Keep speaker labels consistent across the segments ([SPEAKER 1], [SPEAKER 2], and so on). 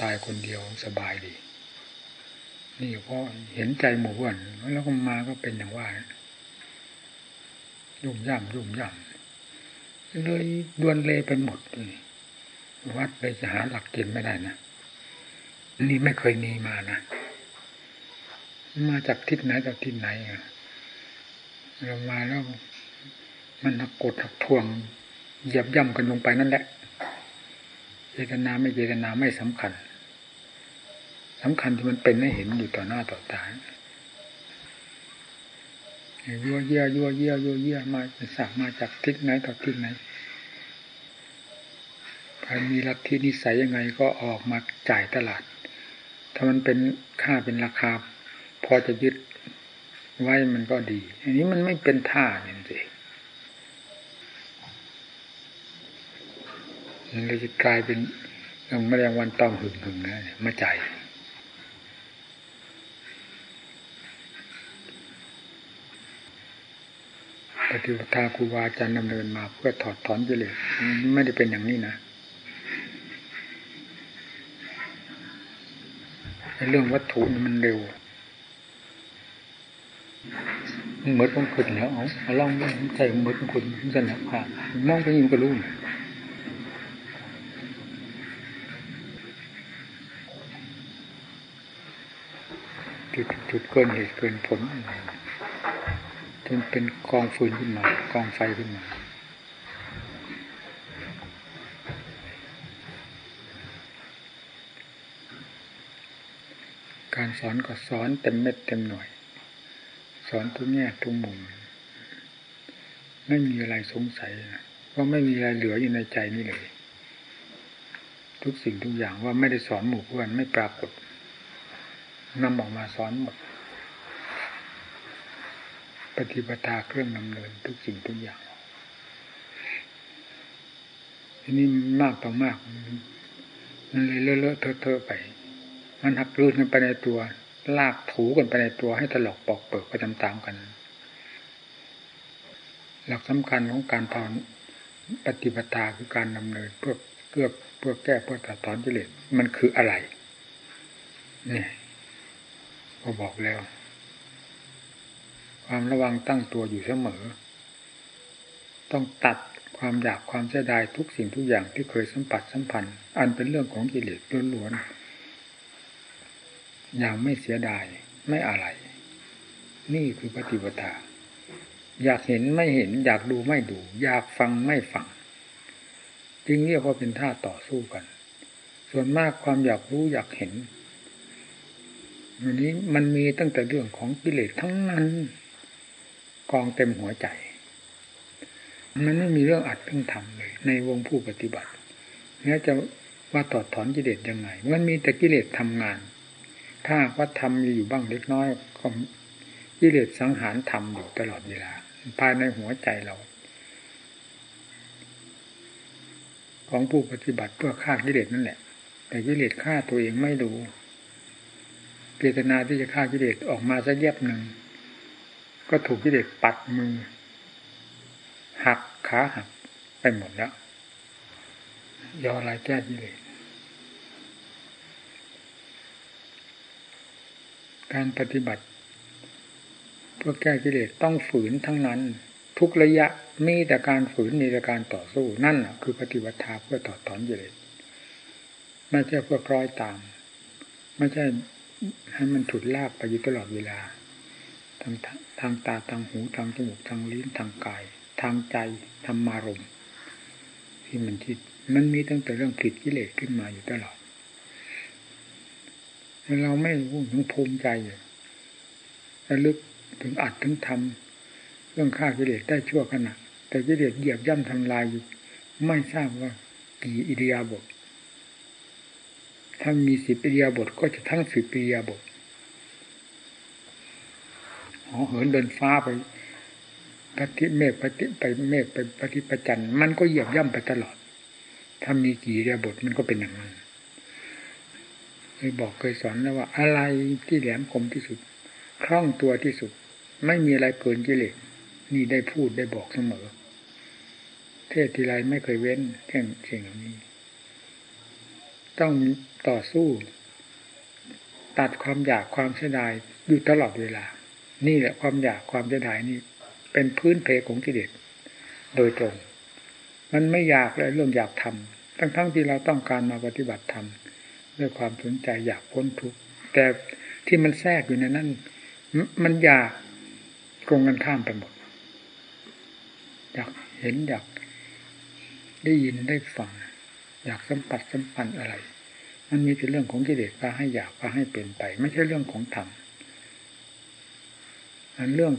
[SPEAKER 1] ตายคนเดียวสบายดี นี่เพราะเห็นใจหมู่บ้านแล้วก็มาก็เป็นอย่างว่า ยุ่มย่ำยุ่มย่ำเลยดวนเลไปหมดวัดเลยจะหาหลักเกณฑ์ไม่ได้นะนี่ไม่เคยมีมานะมาจากทิศไหนจากทิศไหนเรามาแล้วมันหักกดหักทวงเหยียบย่ำกันลงไปนั่นแหละ เจตนาไม่เจตนาไม่สำคัญสำคัญที่มันเป็นให้เห็นอยู่ต่อหน้าต่อตายั่วเยี่ยยั่วเยี่ยยั่วเยี่ยมาสักมาจากทิศไหนต่อทิศไหนใครมีลัทธินิสัยยังไงก็ออกมาจ่ายตลาด ถ้ามันเป็นค่าเป็นราคา พอจะยึดไว้มันก็ดี อันนี้มันไม่เป็นท่าเนี่ยสิ มันเลยจะกลายเป็นอย่างแมลงวันตอมหึงหึงนะมาใจปฏิปทาครูบาอาจารย์ดำเนินมาเพื่อถอดถอนกิเลสไม่ได้เป็นอย่างนี้นะเรื่องวัตถุมันเร็วเหมือนของคุณแล้วเอาเอาล่องใจเหมือนของคุณสนับผ่านมองไปยิงก็รู้จุด จุดเกินเหตุเกินผลจนเป็นกองฟืนขึ้นมากองไฟขึ้นมาการสอนก็สอนเต็มเม็ดเต็มหน่วย สอนทุกแง่ทุกมุม ไม่มีอะไรสงสัยว่าไม่มีอะไรเหลืออยู่ในใจนี่เลย ทุกสิ่งทุกอย่างว่าไม่ได้สอนหมู่เพื่อนไม่ปรากฏ นำออกมาสอนหมด ปฏิปทาเครื่องนำเนินทุกสิ่งทุกอย่าง ทีนี้มากต่อมากมันเลยเลอะเลอะเทอะไป มันหักรื้นกันไปในตัว ลากถูกันไปในตัวให้ถลอกปอกเปิดไปตามๆกัน หลักสำคัญของการทอนปฏิปทาคือการนำเนินเพื่อเพื่อเพื่อแก้เพื่อตัดถอนกิเลสมันคืออะไร เนี่ย ก็บอกแล้ว ความระวังตั้งตัวอยู่เสมอ ต้องตัดความอยากความเสียดายทุกสิ่งทุกอย่างที่เคยสัมผัสสัมพันธ์ อันเป็นเรื่องของกิเลสล้วนๆอย่างไม่เสียดายไม่อะไร นี่คือปฏิปทาอยากเห็นไม่เห็น อยากดูไม่ดู อยากฟังไม่ฟัง จึงเรียกว่าเป็นท่าต่อสู้กัน ส่วนมากความอยากรู้อยากเห็น อันนี้มันมีตั้งแต่เรื่องของกิเลสทั้งนั้น กองเต็มหัวใจ มันไม่มีเรื่องอัดเรื่องทำเลย ในวงผู้ปฏิบัตินี่จะว่าตอดถอนกิเลสยังไง มันมีแต่กิเลสทำงาน ถ้าว่าทำมีอยู่บ้างเล็กน้อยก็กิเลสสังหารทำอยู่ตลอดเวลา ภายในหัวใจเรา ของผู้ปฏิบัติเพื่อฆ่ากิเลสนั่นแหละ แต่กิเลสฆ่าตัวเองไม่รู้ เจตนาที่จะฆ่ากิเลสออกมาสักแยบหนึ่ง ก็ถูกกิเลสปัดมือ หักขาหักไปหมดแล้วยออะไรแก้กิเลสการปฏิบัติ เพื่อแก้กิเลสต้องฝืนทั้งนั้น ทุกระยะมีแต่การฝืนมีแต่การต่อสู้นั่นคือปฏิบัติทาเพื่อต่อถอนกิเลสไม่ใช่เพื่อคล้อยตาม ไม่ใช่ ให้มันถุดลากไปอยู่ตลอดเวลาทางทางตาทางหูทางจมูกทางลิ้นทางกาย ทางใจธรรมารมที่มันคิดมันมีตั้งแต่เรื่องผิดกิเลสขึ้นมาอยู่ตลอดเราไม่รู้ถึงภูมิใจอยู่ระลึกถึงอัดถึงทำเรื่องฆ่ากิเลสได้ชั่วขณะแต่กิเลสเหยียบย่ำทำลายอยู่ ไม่ทราบว่ากี่อิริยาบถ ถ้ามีสิบปิยาบทก็จะทั้งสิบปิยาบทหอเหินเดินฟ้าไปปฏิเมฆปฏิไปเมฆไปปฏิปจันมันก็เหยียบย่ำไปตลอด ถ้ามีกี่เรียบทมันก็เป็นอย่างนั้นเคยบอกเคยสอนแล้วว่า อะไรที่แหลมคมที่สุด คล่องตัวที่สุด ไม่มีอะไรเกินกิเลสนี่ได้พูดได้บอกเสมอ เทศทีไรไม่เคยเว้นแค่สิ่งเหล่านี้ ต้อง ต่อสู้ ตัดความอยากความเสียดายอยู่ตลอดเวลา นี่แหละความอยากความเสียดายนี่ เป็นพื้นเพของกิเลสโดยตรง มันไม่อยากเลยเรื่องอยากทำทั้งๆทที่เราต้องการมาปฏิบัติธรรมด้วยความสนใจอยากพ้นทุกข์แต่ที่มันแทรกอยู่ในนั้นมันอยากตรงกันข้ามไปหมดอยากเห็นอยากได้ยินได้ฟัง อยากสัมผัสสัมพันธ์อะไร มันมีแต่เรื่องของกิเลสพาให้อยากพาให้เป็นไป ไม่ใช่เรื่องของธรรมอันเรื่อง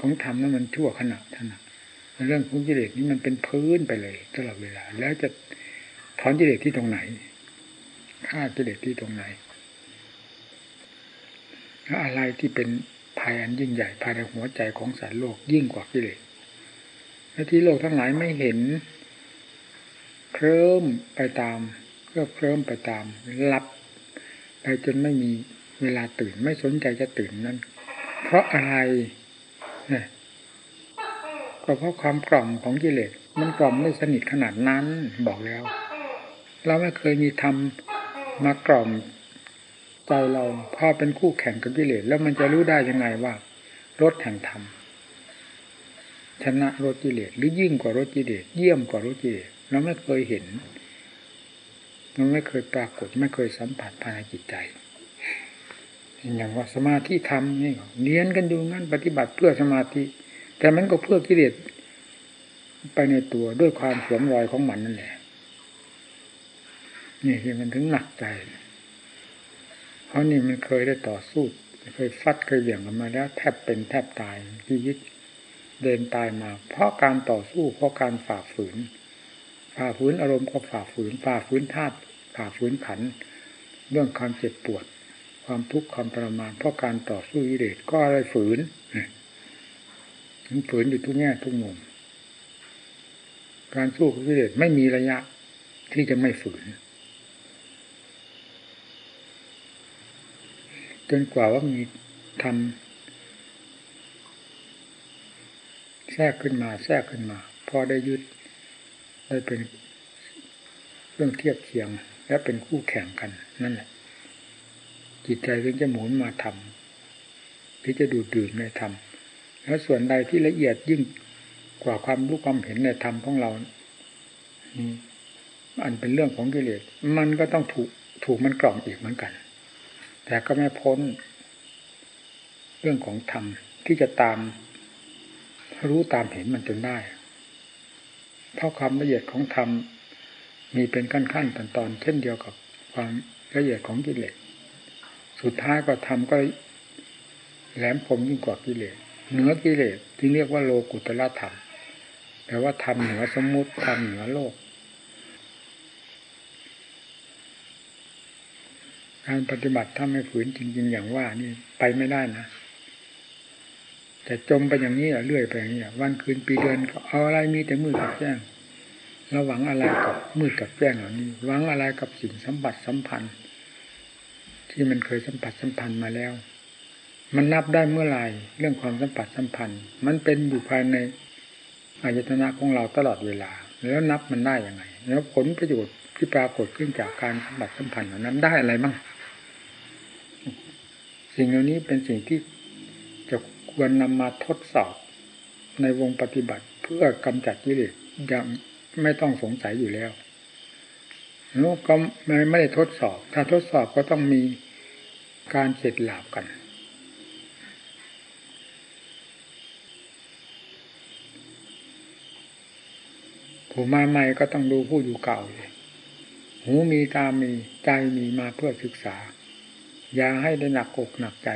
[SPEAKER 1] ของธรรมนั้นมันชั่วขณะขณะเรื่องของกิเลสนี้มันเป็นพื้นไปเลยตลอดเวลา แล้วจะถอนกิเลสที่ตรงไหนฆ่ากิเลสที่ตรงไหนแล้วอะไรที่เป็นภัยอันยิ่งใหญ่ภายในหัวใจของสารโลกยิ่งกว่ากิเลสและที่โลกทั้งหลายไม่เห็นเคลิ้มไปตาม ก็เคลิ้มไปตามรับไปจนไม่มีเวลาตื่นไม่สนใจจะตื่นนั้น เพราะอะไรก็เพราะความกล่อมของกิเลสมันกล่อมได้สนิทขนาดนั้นบอกแล้ว เราไม่เคยมีทำมากล่อมใจเราพอเป็นคู่แข่งกับกิเลสแล้วมันจะรู้ได้ยังไงว่ารถแห่งธรรมชนะรถกิเลสหรือยิ่งกว่ารถกิเลสเยี่ยมกว่ารถกิเลสเราไม่เคยเห็น มันไม่เคยปรากฏไม่เคยสัมผัสภายในจิตใจอย่างว่าสมาธิธรรมนี่เนียนกันอยู่งั้นปฏิบัติเพื่อสมาธิ แต่มันก็เพื่อกิเลสไปในตัวด้วยความสวมรอยของมันนั่นแหละนี่ที่มันถึงหนักใจ เพราะนี่มันเคยได้ต่อสู้ เคยฟัดเคยเหวี่ยงกันมาแล้วแทบเป็นแทบตายชีวิตเดินตายมา เพราะการต่อสู้เพราะการฝ่าฝืน ฝ่าฝืนอารมณ์ก็ฝ่าฝืนฝ่าฝืนธาตุฝ่าฝืนขัน เรื่องความเจ็บปวด ความทุกข์ความทรมานเพราะการต่อสู้วิเดชก็อะไรฝืนมันฝืนอยู่ทุกแง่ทุกมุมการสู้วิเดชไม่มีระยะที่จะไม่ฝืน จนกว่าว่ามีทำแทรกขึ้นมา แทรกขึ้นมา พอได้ยึด ได้เป็นเรื่องเทียบเคียง และเป็นคู่แข่งกันนั่นแหละจิตใจถึงจะหมุนมาทำที่จะดูดื่มในธรรมแล้วส่วนใดที่ละเอียดยิ่งกว่าความรู้ความเห็นในธรรมของเราอันเป็นเรื่องของกิเลสมันก็ต้องถูกถูกมันกล่อมอีกเหมือนกัน แต่ก็ไม่พ้น เรื่องของธรรมที่จะตามรู้ตามเห็นมันจนได้ เพราะความละเอียดของธรรมมีเป็นขั้นขั้นตอนตอนเช่นเดียวกับความละเอียดของกิเลสสุดท้ายก็ทำก็แหลมคมยิ่งกว่ากิเลสเหนือกิเลสที่เรียกว่าโลกุตละธรรมแปลว่าทำเหนือสมมุติทำเหนือโลก การปฏิบัติถ้าไม่ฝืนจริง ๆ อย่างว่านี่ไปไม่ได้นะ แต่จมไปอย่างนี้เรื่อยไปอย่างนี้วันคืนปีเดือนก็เอาอะไรมีแต่มืดกับแจ้งเราหวังอะไรกับมืดกับแจ้งเหล่านี้หวังอะไรกับสิ่งสัมผัสสัมพันธ์ ที่มันเคยสัมผัสสัมพันธ์มาแล้ว มันนับได้เมื่อไหร่เรื่องความสัมผัสสัมพันธ์ มันเป็นอยู่ภายในอายตนะของเราตลอดเวลา แล้วนับมันได้ยังไง แล้วผลประโยชน์ที่ปรากฏขึ้นจากการสัมผัสสัมพันธ์เหล่านั้นได้อะไรบ้างสิ่งเหล่านี้เป็นสิ่งที่ ควรนำมาทดสอบในวงปฏิบัติเพื่อกำจัดกิเลสอย่างไม่ต้องสงสัยอยู่แล้วแล้ก็ไม่ไม่ได้ทดสอบ ถ้าทดสอบก็ต้องมีการเสร็จหลาบกัน ผู้มาใหม่ก็ต้องดูผู้อยู่เก่าเลย หูมีตามีใจมีมาเพื่อศึกษา อย่าให้ได้หนักอกหนักใจ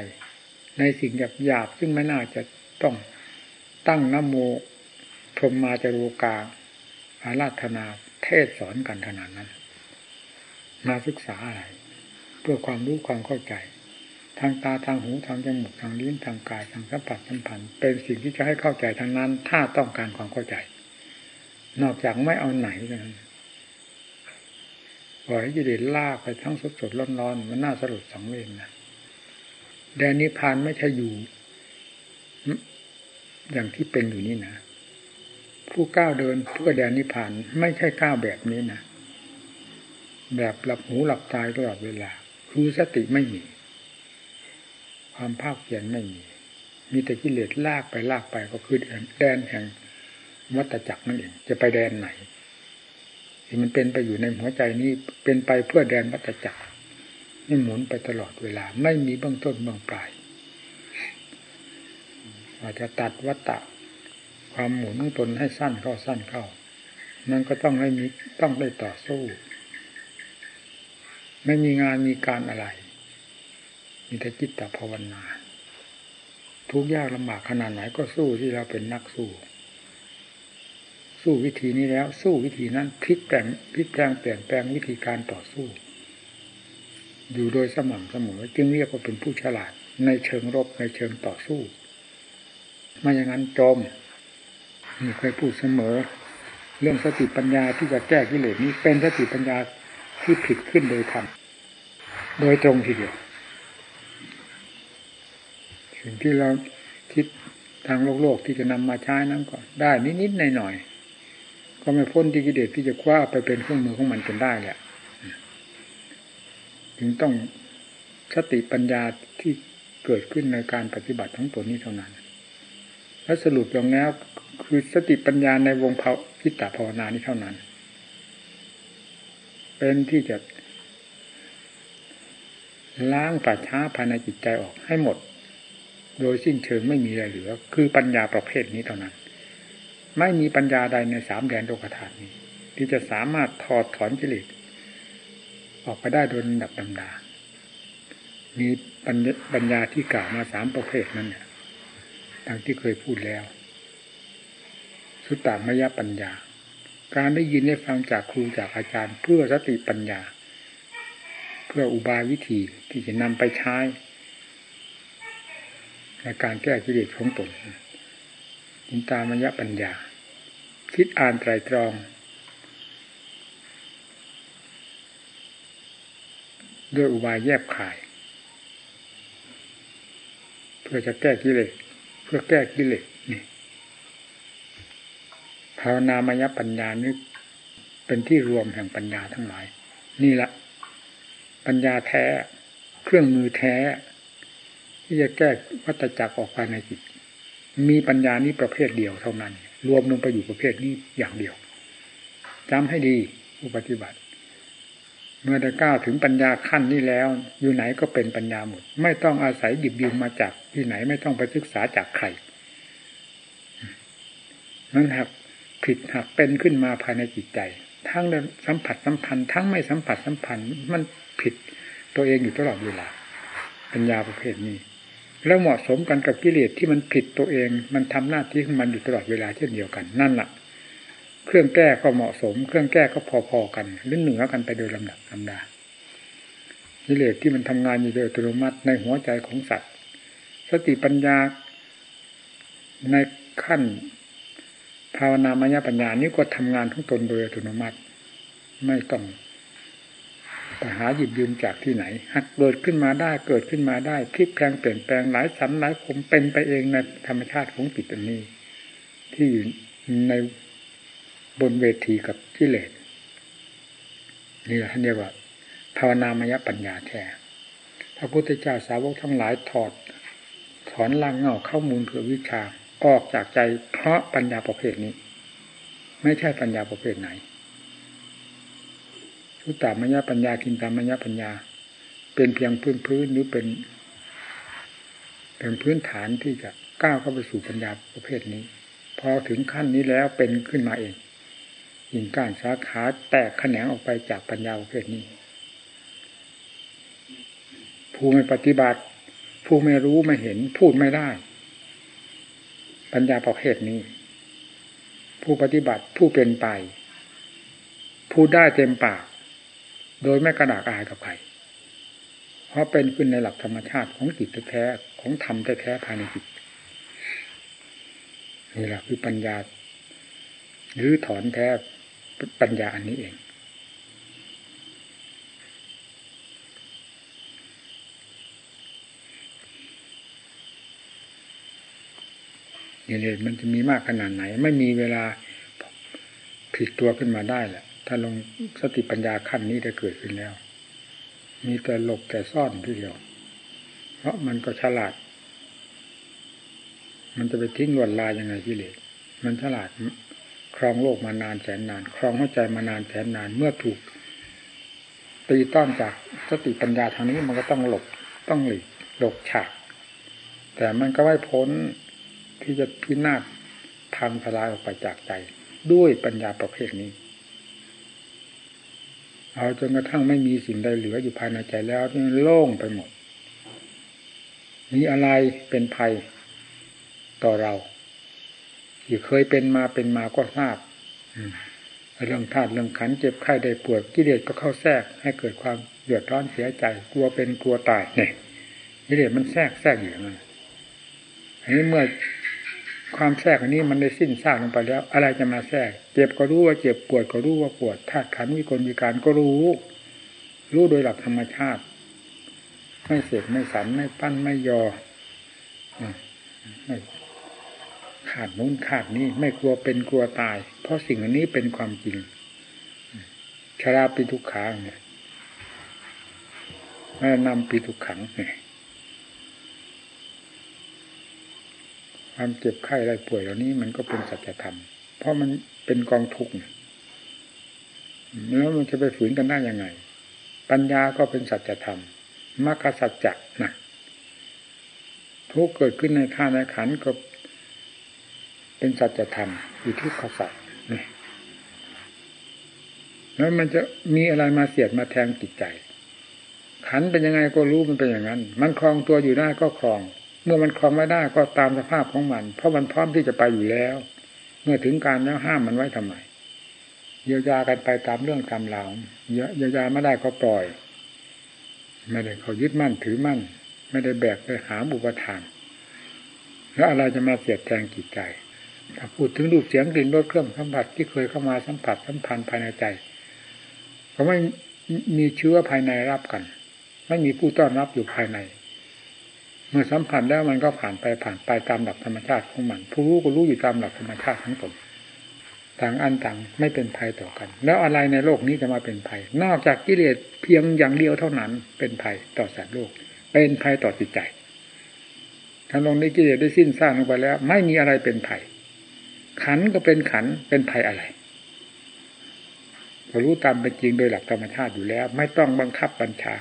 [SPEAKER 1] ในสิ่งหยาบหยาบซึ่งไม่น่าจะต้องตั้งนโมพรมมาจรุกาอาราธนาเทศสอนกันขนาดนั้น มาศึกษาอะไร เพื่อความรู้ความเข้าใจ ทางตาทางหูทางจมูกทางลิ้นทางกายทางสัมผัสสัมพันธ์เป็นสิ่งที่จะให้เข้าใจทางนั้น ถ้าต้องการความเข้าใจ นอกจากไม่เอาไหนนั้นปล่อยให้กิเลสลากไปทั้งสดสดร้อนๆมันน่าสลดสังเวชนะ แดนนิพพานไม่ใช่อยู่ อย่างที่เป็นอยู่นี่นะ ผู้ก้าวเดินเพื่อแดนนิพพานไม่ใช่ก้าวแบบนี้นะ แบบหลับหูหลับตายตลอดเวลา คือสติไม่มี ความภาคเพียรไม่มี มีแต่กิเลสลากไปลากไปก็คือแดนแห่งวัตจักรนั่นเอง จะไปแดนไหนที่มันเป็นไปอยู่ในหัวใจนี้เป็นไปเพื่อแดนวัตจักร นี่หมุนไปตลอดเวลา ไม่มีเบื้องต้นเบื้องปลายอาจจะตัดวัตตะ ความหมุนของตนให้สั้นเข้าสั้นเข้ามันก็ต้องให้มีต้องได้ต่อสู้ ไม่มีงานมีการอะไร มีแต่จิตตภาวนาทุกยากลำบากขนาดไหนก็สู้ที่เราเป็นนักสู้ สู้วิธีนี้แล้ว สู้วิธีนั้นพลิกแปลงพลิกแปลงเปลี่ยนแปลงวิธีการต่อสู้ อยู่โดยสม่ำเสมอ จึงเรียกว่าเป็นผู้ฉลาด ในเชิงรบในเชิงต่อสู้ไม่อย่างนั้นจมนี่เคยพูดเสมอ เรื่องสติปัญญาที่จะแก้กิเลสนี้เป็นสติปัญญาที่ผิดขึ้นโดยธรรมโดยตรงทีเดียวสิ่งที่เราคิดทางโลกโลกที่จะนำมาใช้นั้นก็ได้นิดๆหน่อยๆก็ไม่พ้นที่กิเลสที่จะคว้าไปเป็นเครื่องมือของมันจนได้แหละ จึงต้องสติปัญญาที่เกิดขึ้นในการปฏิบัติทั้งตัวนี้เท่านั้น และสรุปลงแล้วคือสติปัญญาในวงภาพิตาภาวนานี้เท่านั้น เป็นที่จะล้างป่าช้าภายในจิตใจออกให้หมด โดยสิ้นเชิงไม่มีอะไรเหลือ คือปัญญาประเภทนี้เท่านั้น ไม่มีปัญญาใดในสามแดนโลกธาตุนี้ ที่จะสามารถถอดถอนกิเลส ออกไปได้โดยดับลำดา มีปัญญาที่กล่าวมาสามประเภทนั้นเนี่ยดังที่เคยพูดแล้ว สุตตามยปัญญา การได้ยินได้ฟังจากครูจากอาจารย์ เพื่อสติปัญญา เพื่ออุบายวิธีที่จะนำไปใช้ ในการแก้กิเลสของตนจินตามยปัญญา คิดอ่านไตรตรอง ด้วยอุบายแยบขาย เพื่อจะแก้กิเลสเพื่อแก้กิเลสนี่ภาวนามยปัญญานี่เป็นที่รวมแห่งปัญญาทั้งหลาย นี่แหละปัญญาแท้ เครื่องมือแท้ ที่จะแก้วัตจักรออกภายในจิต มีปัญญานี้ประเภทเดียวเท่านั้น รวมลงไปอยู่ประเภทนี้อย่างเดียวจำให้ดีผู้ปฏิบัติ เมื่อได้ก้าวถึงปัญญาขั้นนี้แล้ว อยู่ไหนก็เป็นปัญญาหมด ไม่ต้องอาศัยหยิบยืมมาจากที่ไหนไม่ต้องไปศึกษาจากใครนั้นหักผิดหักเป็นขึ้นมาภายในจิตใจ ทั้งสัมผัสสัมพันธ์ ทั้งไม่สัมผัสสัมพันธ์ มันผิดตัวเองอยู่ตลอดเวลาปัญญาประเภทนี้ แล้วเหมาะสมกันกับกิเลสที่มันผิดตัวเอง มันทำหน้าที่ของมันอยู่ตลอดเวลาเช่นเดียวกัน นั่นแหละ เครื่องแก้ก็เหมาะสม เครื่องแก้ก็พอๆกันหรือเหนือกันไปโดยลำดับลำดากิเลสที่มันทำงานอยู่โดยอัตโนมัติในหัวใจของสัตว์ สติปัญญาในขั้น ภาวนามยปัญญานี้ก็ทำงานของตนโดยอัตโนมัติ ไม่ต้องไปหาหยิบยืมจากที่ไหนหักเกิดขึ้นมาได้เกิดขึ้นมาได้พลิกแปลงเปลี่ยนแปลงหลายสันหลายคมเป็นไปเองในธรรมชาติของจิตอันนี้ ที่อยู่ใน บนเวทีกับกิเลสนี่แหละท่านเรียกว่าภาวนามยปัญญาแท้พระพุทธเจ้าสาวกทั้งหลายถอด ถอนล่างเงาเข้ามูลเพื่อวิชาออกจากใจเพราะปัญญาประเภทนี้ ไม่ใช่ปัญญาประเภทไหนสุตตามยปัญญากินตามยปัญญา เป็นเพียงพื้นพื้นหรือเป็น เป็นพื้นฐานที่จะก้าวเข้าไปสู่ปัญญาประเภทนี้ พอถึงขั้นนี้แล้วเป็นขึ้นมาเอง ยิงก้านสาขาแตกแขนงออกไปจากปัญญาประเภทนี้ ผู้ไม่ปฏิบัติ ผู้ไม่รู้ไม่เห็น พูดไม่ได้ ปัญญาประเภทนี้ ผู้ปฏิบัติผู้เป็นไป พูดได้เต็มปาก โดยไม่กระดากอายกับใครเพราะเป็นขึ้นในหลักธรรมชาติของจิตแท้ของธรรมแท้ภายในจิตนี่แหละคือปัญญาหรือถอนแท้ ปัญญาอันนี้เองกิเลสมันจะมีมากขนาดไหน ไม่มีเวลาผิดตัวขึ้นมาได้แหละ ถ้าลงสติปัญญาขั้นนี้ได้เกิดขึ้นแล้ว มีแต่หลบแต่ซ่อนทีเดียว เพราะมันก็ฉลาด มันจะไปทิ้งลวนลายยังไงกิเลสมันฉลาด ครองโลกมานานแสนนาน ครองหัวใจมานานแสนนาน เมื่อถูก ตีต้อนจากสติปัญญาทางนี้มันก็ต้องหลบต้องหลีกหลบฉากแต่มันก็ไม่พ้นที่จะพินาศทางทลายออกไปจากใจ ด้วยปัญญาประเภทนี้ เอาจนกระทั่งไม่มีสิ่งใดเหลืออยู่ภายในใจแล้วที่โล่งไปหมดมีอะไรเป็นภัยต่อเรา ที่เคยเป็นมาเป็นมาก็ทราบเรื่องธาตุเรื่องขันเจ็บไข้ได้ปวดกิเลสก็เข้าแทรกให้เกิดความเดือดร้อนเสียใจกลัวเป็นกลัวตายเนี่ยกิเลสมันแทรกแทรกอยู่นั่นอันนี้เมื่อความแทรกอันนี้มันได้สิ้นซากลงไปแล้ว อะไรจะมาแทรกเจ็บก็รู้ว่าเจ็บปวดก็รู้ว่าปวดธาตุขันวิกลวิการก็รู้ รู้โดยหลักธรรมชาติ ไม่เสกไม่สันไม่ปั้นไม่ยอไม่ ขาดนู้นขาดนี้ไม่กลัวเป็นกลัวตาย เพราะสิ่งอันนี้เป็นความจริงชราปีทุกขังเนี่ยม่นำปีทุกขังเนี่ยความเจ็บไข้ไรป่วยเหล่านี้มันก็เป็นสัจธรรม เพราะมันเป็นกองทุกข์แล้วมันจะไปฝืนกันได้ยังไง ปัญญาก็เป็นสัจธรรมมรรคสัจจะนะทุกเกิดขึ้นในข้าในขันก็ เป็นสัจธรรมอยู่ที่ขสัตนี่แล้วมันจะมีอะไรมาเสียดมาแทงจิตใจ ขันเป็นยังไงก็รู้มันเป็นอย่างนั้น มันคลองตัวอยู่ได้ก็คลอง เมื่อมันคลองไม่ได้ก็ตามสภาพของมัน เพราะมันพร้อมที่จะไปอยู่แล้ว เมื่อถึงการแล้วห้ามมันไว้ทำไมเยียวยากันไปตามเรื่องตามราวเยียวยาไม่ได้ก็ปล่อย ไม่ได้เขายึดมั่นถือมั่น ไม่ได้แบกไปหาบุปทานแล้วอะไรจะมาเสียดแทงจิตใจ พูดถึงรูปเสียงกลิ่นรสเครื่องสัมผัสที่เคยเข้ามาสัมผัสสัมพันธ์ภายในใจเขาไม่มีเชื้อภายในรับกัน ไม่มีผู้ต้อนรับอยู่ภายใน เมื่อสัมผัสแล้วมันก็ผ่านไปผ่านไปตามหลักธรรมชาติของมัน ผู้รู้ก็รู้อยู่ตามหลักธรรมชาติทั้งตนต่างอันต่างไม่เป็นภัยต่อกัน แล้วอะไรในโลกนี้จะมาเป็นภัย นอกจากกิเลสเพียงอย่างเดียวเท่านั้นเป็นภัยต่อสัตว์โลก เป็นภัยต่อจิตใจถ้าลงในกิเลสได้สิ้นสร้างลงไปแล้ว ไม่มีอะไรเป็นภัย ขันก็เป็นขันเป็นภัยอะไรก็รู้ตามเป็นจริงโดยหลักธรรมชาติอยู่แล้ว ไม่ต้องบังคับบัญชา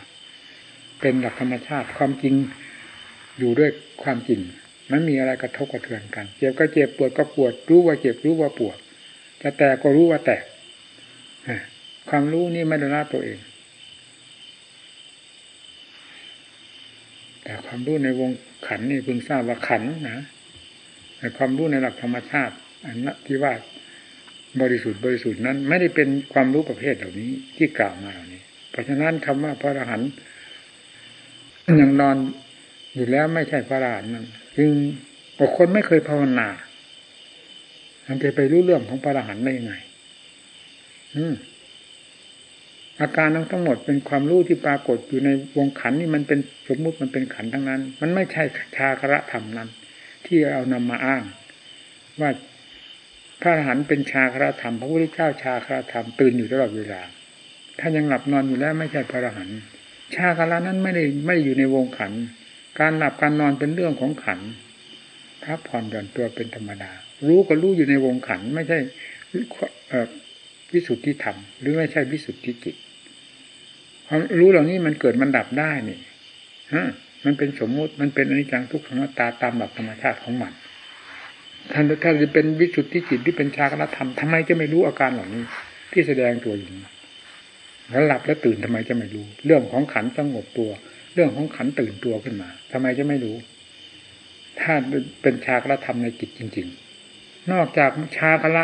[SPEAKER 1] เป็นหลักธรรมชาติความจริงอยู่ด้วยความจริงมันมีอะไรกระทบกระเทือนกัน เจ็บก็เจ็บปวดก็ปวด รู้ว่าเจ็บรู้ว่าปวดจะแตกก็รู้ว่าแตกความรู้นี่ไม่ได้ละตัวเอง แต่ความรู้ในวงขันนี่เพิ่งทราบว่าขันนะแต่ความรู้ในหลักธรรมชาติ ที่ว่าบริสุทธิ์บริสุทธิ์นั้น ไม่ได้เป็นความรู้ประเภทเหล่านี้ที่กล่าวมาเหล่านี้ เพราะฉะนั้นคำว่าพระอรหันต์ยังนอนอยู่แล้วไม่ใช่พระอรหันต์นั่นจึงบุคคลไม่เคยภาวนามันจะไปรู้เรื่องของพระอรหันต์ได้ยังไง อืมอาการทั้งทั้งหมดเป็นความรู้ที่ปรากฏอยู่ในวงขันนี่มันเป็นสมมุติมันเป็นขันทั้งนั้น มันไม่ใช่ชาคระธรรมนั้น ที่เอานำมาอ้าง ว่า พระอรหันต์เป็นชาคราธรรม พระพุทธเจ้าชาคราธรรมตื่นอยู่ตลอดเวลา ถ้ายังหลับนอนอยู่แล้วไม่ใช่พระอรหันต์ชาครานั้นไม่ได้ไม่อยู่ในวงขัน การหลับการนอนเป็นเรื่องของขันพักผ่อนหย่อนตัวเป็นธรรมดา รู้ก็รู้อยู่ในวงขันไม่ใช่วิสุทธิธรรม หรือไม่ใช่วิสุทธิจิตความรู้เหล่านี้มันเกิดมันดับได้นี่ฮะมันเป็นสมมุติมันเป็นอนิจจังทุกขังตาตามหลักธรรมชาติของมัน ท่านถ้าจะเป็นวิสุทธิจิตที่เป็นชาคณธรรมทำไมจะไม่รู้อาการเหล่านี้ ที่แสดงตัวอยู่แล้วหลับแล้วตื่นทำไมจะไม่รู้ เรื่องของขันสงบตัว เรื่องของขันตื่นตัวขึ้นมาทำไมจะไม่รู้ ถ้าเป็นชาคณธรรมในจิตจริง ๆ นอกจากชาคละ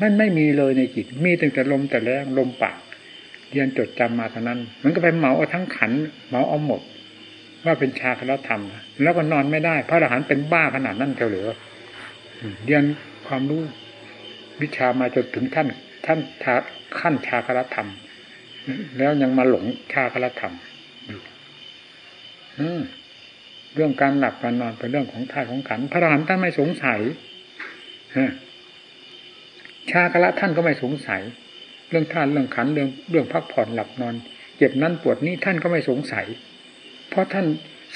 [SPEAKER 1] มันไม่มีเลยในจิต มีตั้งแต่ลมแต่แรงลมปากเรียนจดจำมาเท่านั้น มันก็ไปเหมาเอาทั้งขันเหมาเอาหมด ว่าเป็นชาคณธรรม แล้วก็นอนไม่ได้ พระอรหันต์เป็นบ้าขนาดนั้นเท่าหรือ เรียนความรู้วิชามาจนถึงท่านท่านขั้นชาครธรรม แล้วยังมาหลงชาครธรรมเรื่องการหลับการนอนเป็นเรื่องของธาตุของขันพระอรหันต์ท่านไม่สงสัยชาคละท่านก็ไม่สงสัย เรื่องท่านเรื่องขันเรื่องเรื่องพักผ่อนหลับนอนเจ็บนั้นปวดนี้ท่านก็ไม่สงสัย เพราะท่าน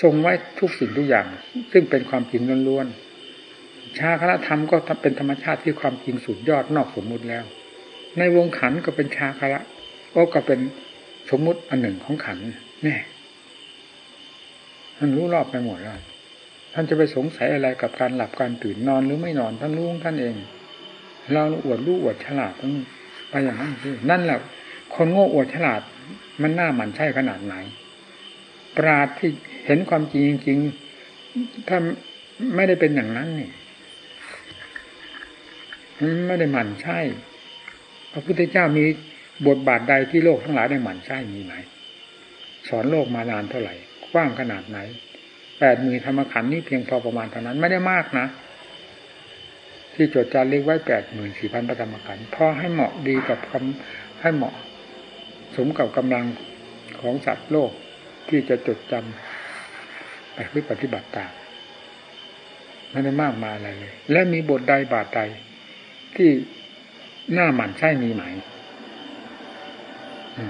[SPEAKER 1] ทรงไว้ทุกสิ่งทุกอย่าง ซึ่งเป็นความจริงล้วนๆ ชาคณธรรมก็เป็นธรรมชาติที่ความจริงสุดยอดนอกสมมุติแล้ว ในวงขันก็เป็นชาคละก็เป็นสมมุติอันหนึ่งของขันแน่ท่านรู้รอบไปหมดแล้วท่านจะไปสงสัยอะไรกับการหลับการตื่นนอนหรือไม่นอนท่านรู้ท่านเอง เราอวดรู้อวดฉลาดต้องไปอย่างนั้นนั่นแหละคนโง่อวดฉลาดมันน่าหมันใช่ขนาดไหน ปราดที่เห็นความจริงจริงถ้าไม่ได้เป็นอย่างนั้นนี่ ไม่ได้หมั่นใช่พระพุทธเจ้ามีบทบาทใดที่โลกทั้งหลายได้หมั่นใช่มีไหม สอนโลกมานานเท่าไหร่กว้างขนาดไหนแปดหมื่นธรรมขันนี้เพียงพอประมาณเท่านั้นไม่ได้มากนะ ที่จดจารึกไว้แปดหมื่นสี่พันพระธรรมขันธ์พอให้เหมาะดีกับคำให้เหมาะ สมกับกำลังของสัตว์โลกที่จะจดจำไปปฏิบัติตามไม่ได้มากมายอะไรเลย และมีบทใดบาทใด ที่หน้าหมันใช่มีไหม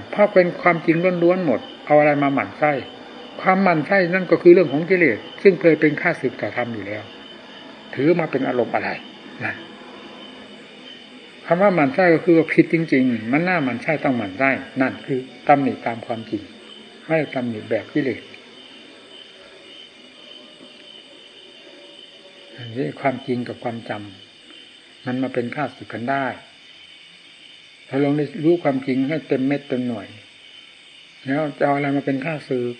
[SPEAKER 1] เพราะเป็นความจริงล้วนๆหมด เอาอะไรมาหมั่นไส้ความหมันไส้นั่นก็คือเรื่องของกิเลสซึ่งเคยเป็นค่าศึกต่อธรรมอยู่แล้ว ถือมาเป็นอารมณ์อะไรนะคำว่าหมันไส้ก็คือว่าผิดจริง ๆ มันหน้าหมันไส้ต้องหมันไส้นั่นคือตำหนิตามความจริงไม่ตำหนิแบบกิเลสนี่ความจริงกับความจำ มันมาเป็นค่าศึกกันได้ ถ้าลงได้รู้ความจริงให้เต็มเม็ดเต็มหน่วย แล้วจะเอาอะไรมาเป็นค่าศึก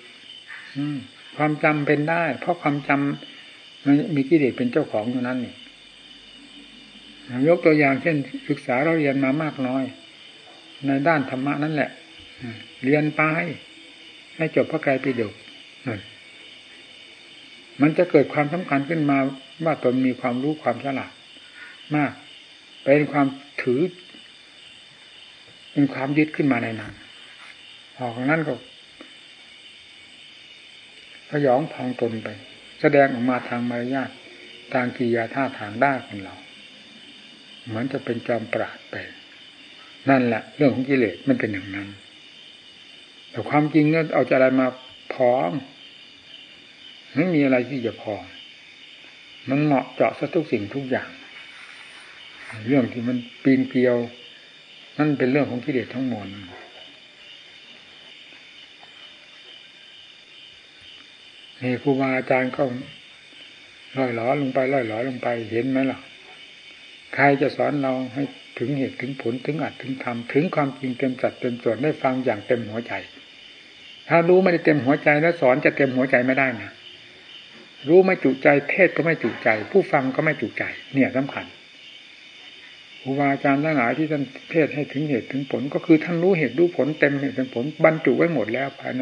[SPEAKER 1] ความจำเป็นได้ เพราะความจำมันมีกิเลสเป็นเจ้าของอยู่นั้นนี่ยกตัวอย่างเช่น ศึกษาเราเรียนมามากน้อย ในด้านธรรมะนั่นแหละเรียนไปให้จบพระไตรปิฎกมันจะเกิดความสำคัญขึ้นมาว่าตนมีความรู้ความฉลาด มาก เป็นความถือ เป็นความยึดขึ้นมาในนั้นออกนั้นก็พยองพองตนไป แสดงออกมาทางมารยาททางกิยาท่าทางได้ของเรา เหมือนจะเป็นจอมปราดไป นั่นแหละ เรื่องของกิเลสมันเป็นอย่างนั้น แต่ความจริงเนี่ยเอาจะอะไรมาพร้อมไม่มีอะไรที่จะพอ มันเหมาะเจาะซะทุกสิ่งทุกอย่าง เรื่องที่มันปีนเกลียวนั่นเป็นเรื่องของกิเลสทั้งหมดนี่ครูบาอาจารย์ก็ล่อยหลอลงไปล่อยหลอลงไปเห็นไหมล่ะ ใครจะสอนเราให้ถึงเหตุถึงผลถึงอัดถึงทำถึงความจริงเต็มจัดเต็มส่วนได้ฟังอย่างเต็มหัวใจ ถ้ารู้ไม่ได้เต็มหัวใจแล้วสอนจะเต็มหัวใจไม่ได้นะรู้ไม่จุใจเทศก็ไม่จุใจ ผู้ฟังก็ไม่จุใจ เนี่ยสำคัญ ครูบาอาจารย์ทั้งหลายที่ท่านเทศให้ถึงเหตุถึงผล ก็คือท่านรู้เหตุรู้ผลเต็มเหตุเต็มผลบรรจุไว้หมดแล้วภายใน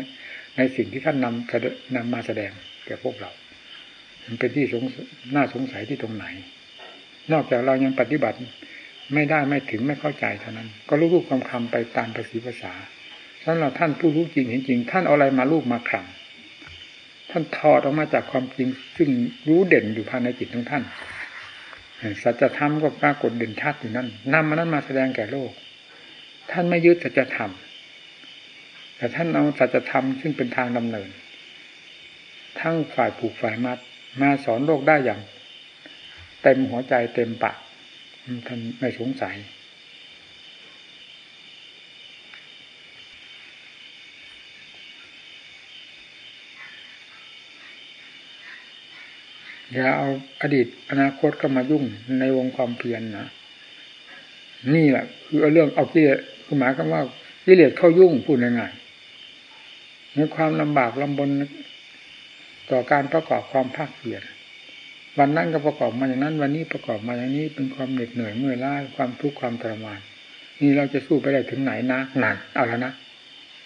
[SPEAKER 1] ในสิ่งที่ท่านนำนำมาแสดงแก่พวกเรา มันเป็นที่สงน่าสงสัยที่ตรงไหน นอกจากเรายังปฏิบัติไม่ได้ไม่ถึงไม่เข้าใจเท่านั้น ก็รู้รูปคำคำไปตามภาษีภาษาท่านเราท่านผู้รู้จริงเห็นจริง ท่านเอาอะไรมาลูกมาคำท่านถอดออกมาจากความจริง ซึ่งรู้เด่นอยู่ภายในจิตของท่าน สัจธรรมก็ปรากฏเด่นชัดอยู่นั่นนำมันั้นมาแสดงแก่โลก ท่านไม่ยึดสัจธรรม แต่ท่านเอาสัจธรรมซึ่งเป็นทางดำเนิน ทั้งฝ่ายผูกฝ่ายมัด มาสอนโลกได้อย่าง เต็มหัวใจเต็มปากท่านไม่สงสัย อย่าเอาอดีตอนาคตก็มายุ่งในวงความเพียรนนะนี่แหละคือเรื่องเอาที่คือหมายความว่ากิเลสเข้ายุ่งพูดง่ายมีความลำบากลำบนต่อการประกอบความภาคเพียรวันนั้นก็ประกอบมาอย่างนั้น วันนี้ประกอบมาอย่างนี้เป็นความเหน็ดเหนื่อยเมื่อยล้าความทุกข์ความทรมาน นี่เราจะสู้ไปได้ถึงไหนนะนานเอาแล้วนะ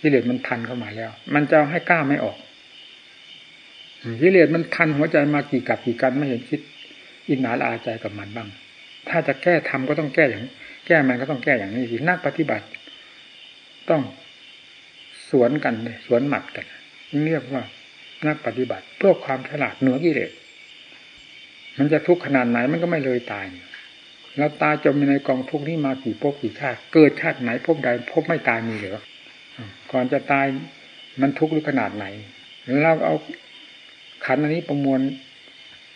[SPEAKER 1] กิเลสมันทันเข้ามาแล้ว มันจะให้กล้าไม่ออก กิเลสมันทันหัวใจมากี่กับกี่กันไม่เห็นคิดอินหนาละอาใจกับมันบ้าง ถ้าจะแก้ทำก็ต้องแก้อย่าง แก้มันก็ต้องแก้อย่างนี้สินักปฏิบัติ ต้องสวนกันเลยสวนหมัดกันเรียกว่านักปฏิบัติ เพื่อความฉลาดเหนือกิเลสมันจะทุกข์ขนาดไหนมันก็ไม่เลยตายเราตายจมในกองทุกข์นี้มากี่ภพกี่ชาติเกิดชาติไหนภพใดภพไม่ตายมีหรือก่อนจะตายมันทุกข์หรือขนาดไหนเราเอา ขันอันนี้ประมวล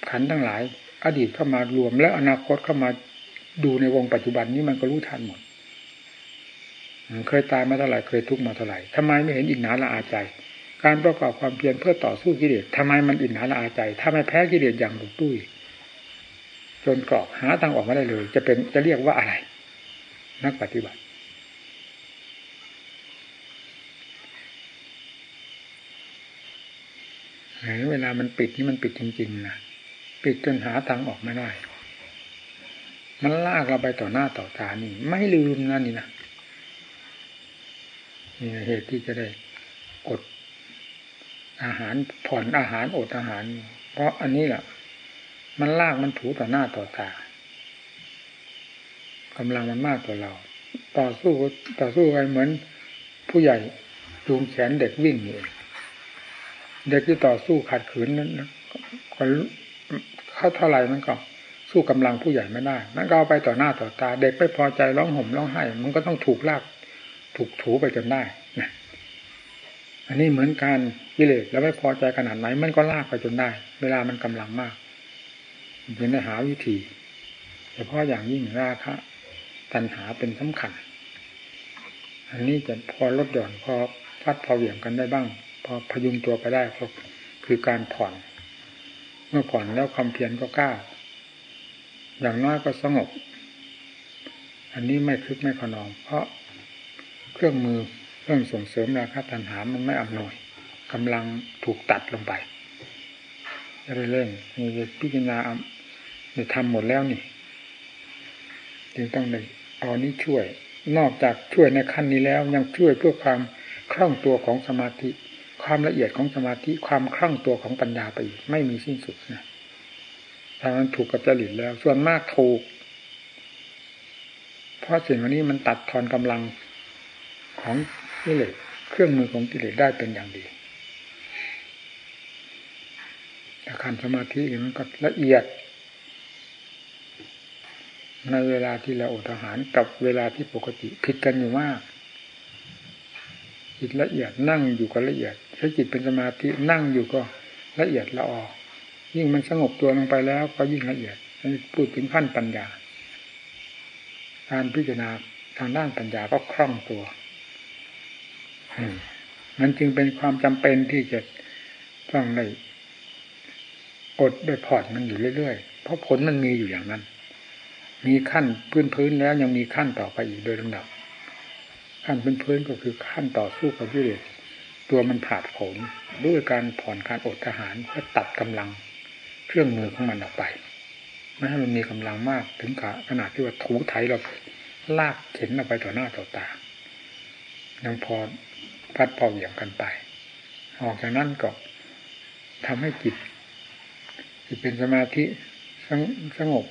[SPEAKER 1] ขันทั้งหลาย อดีตเข้ามารวม แล้วอนาคตเข้ามาดูในวงปัจจุบันนี้มันก็รู้ทันหมดเคยตายมาเท่าไหร่เคยทุกข์มาเท่าไหร่ทำไมไม่เห็นอินหนาละอาใจ การประกอบความเพียรเพื่อต่อสู้กิเลสทำไมมันอินหนาละอาใจ ถ้าไม่แพ้กิเลสอย่างดุดุ้ยจนกรอกหาทางออกไม่ได้เลย จะเป็นจะเรียกว่าอะไร นักปฏิบัติ เวลามันปิดนี่มันปิดจริงๆนะปิดจนหาทางออกไม่ได้ มันลากเราไปต่อหน้าต่อตานี่ ไม่ลืมนั่นนี่นะนี่เหตุที่จะได้อดอาหารผ่อนอาหารอดอาหาร เพราะอันนี้แหละมันลากมันถูต่อหน้าต่อตากำลังมันมากกว่าเรา ต่อสู้ต่อสู้ไปเหมือนผู้ใหญ่จูงแขนเด็กวิ่งเอง เด็กที่ต่อสู้ขัดขืนนั้นก็เข้าเท่าไหร่มันก็สู้กำลังผู้ใหญ่ไม่ได้ มันก็เอาไปต่อหน้าต่อตา เด็กไม่พอใจร้องห่มร้องไห้ มันก็ต้องถูกลาก ถูกถูไปจนได้นะอันนี้เหมือนการกิเลสแล้วไม่พอใจขนาดไหน มันก็ลากไปจนได้ เวลามันกำลังมากจึงได้หาวิธีเฉพาะอย่างยิ่งราคะตัณหาเป็นสำคัญ อันนี้จะพอลดหย่อนพอฟัดพอเหวี่ยงกันได้บ้าง พอพยุงตัวไปได้ก็คือการผ่อน เมื่อผ่อนแล้วความเพียรก็กล้า อย่างน้อยก็สงบ อันนี้ไม่คึกไม่ขนอง เพราะเครื่องมือเครื่องส่งเสริมราคาตัณหามันไม่อำนวยกำลังถูกตัดลงไปจะได้เร่งมีพิจารณาได้ทำหมดแล้วนี่ จึงต้องได้เอานี้ช่วย นอกจากช่วยในขั้นนี้แล้วยังช่วยเพื่อความคล่องตัวของสมาธิ ความละเอียดของสมาธิความคล่องตัวของปัญญาไปอีกไม่มีสิ้นสุดนะถ้ามันถูกกับจริตแล้ว ส่วนมากถูก เพราะสิ่งวันนี้มันตัดทอนกำลังของกิเลสเครื่องมือของกิเลสได้เป็นอย่างดีแต่ขั้นสมาธิมันก็ละเอียด ในเวลาที่เราอดอาหารกับเวลาที่ปกติผิดกันอยู่มาก จิตละเอียดนั่งอยู่ก็ละเอียดถ้าจิตเป็นสมาธินั่งอยู่ก็ละเอียดละออยิ่งมันสงบตัวลงไปแล้วก็ยิ่งละเอียดพูดถึงขั้นปัญญา การพิจารณาทางด้านปัญญาก็คล่องตัวมันจึงเป็นความจำเป็นที่จะต้องได้อดได้ผ่อนมันอยู่เรื่อยๆ เพราะผลมันมีอยู่อย่างนั้น มีขั้นพื้นพื้นแล้วยังมีขั้นต่อไปอีกโดยลำดับ ขั้นพื้นพื้นก็คือขั้นต่อสู้กับวิเลสตัวมันผาดผลด้วยการผ่อนการอดอาหารเพื่อตัดกำลังเครื่องมือของมันออกไปไม่ให้มันมีกำลังมากถึงขนาดที่ว่าถูไถเราลากเข็นออกไปต่อหน้าต่อตายังพอพัดพอเหวี่ยงกันไป ออกจากนั้นก็ทำให้จิตจิตเป็นสมาธิสงบ